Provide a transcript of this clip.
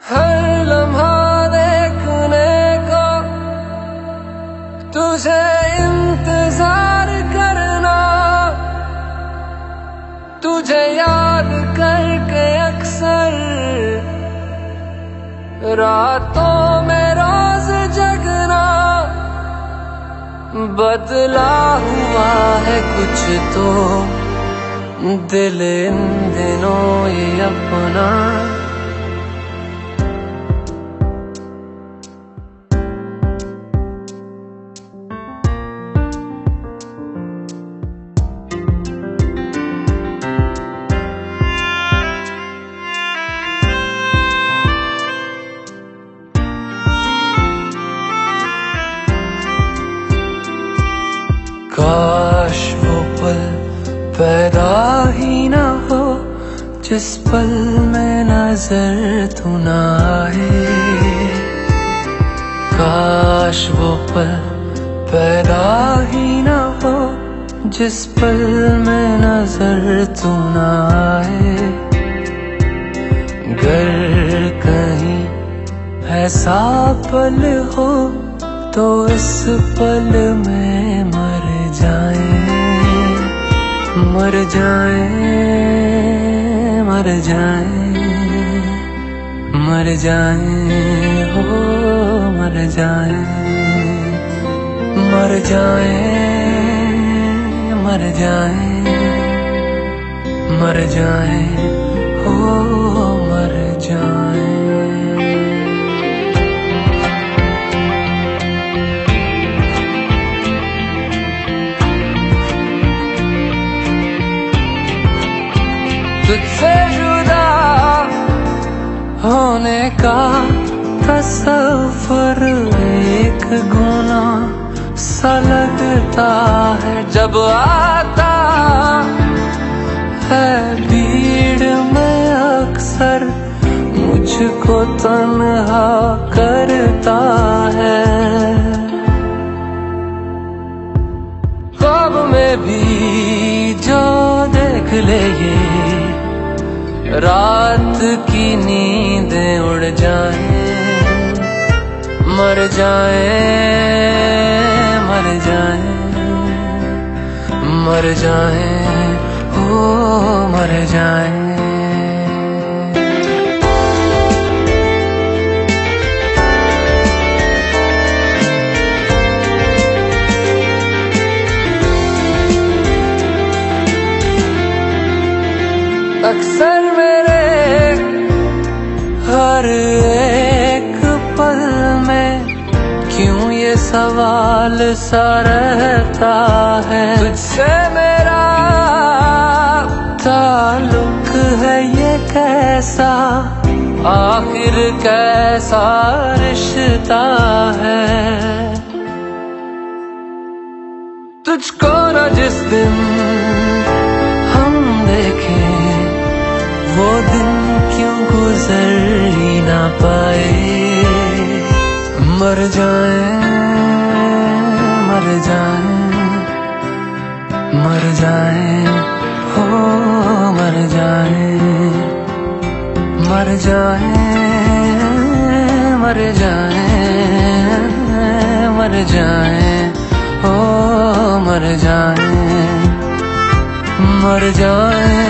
हर लम्हा देखने को तुझे इंतज़ार करना। तुझे याद करके अक्सर रातों में रोज जगना। बदला हुआ है कुछ तो दिल इन दिनों ये अपना। जिस पल में नज़र तू ना आए? काश वो पल पैदा ही ना हो, जिस पल में नज़र तू ना आए। गर कहीं ऐसा पल हो तो इस पल में मर जाए मर जाए। मर जाए मर जाए, हो मर जाए मर जाए मर जाए मर जाए, हो मर जाए। तुझसे जुदा होने का तस्वर एक गुना सा लगता है जब आता है भीड़ में अक्सर मुझको तन्हा करता है। ख्वाब में भी जो देख ले ये रात की नींद उड़ जाए मर जाए मर जाए मर जाए हो मर जाए। अक्सर मेरे हर एक पल में क्यों ये सवाल सा रहता है? तुझसे मेरा ताल्लुक है ये कैसा? आखिर कैसा रिश्ता है? तुझको न जिस दिन वो दिन क्यों गुजर ही ना पाए? मर जाए मर जाए मर जाए, हो मर जाए मर जाए मर जाए मर जाए, हो मर जाए मर जाए।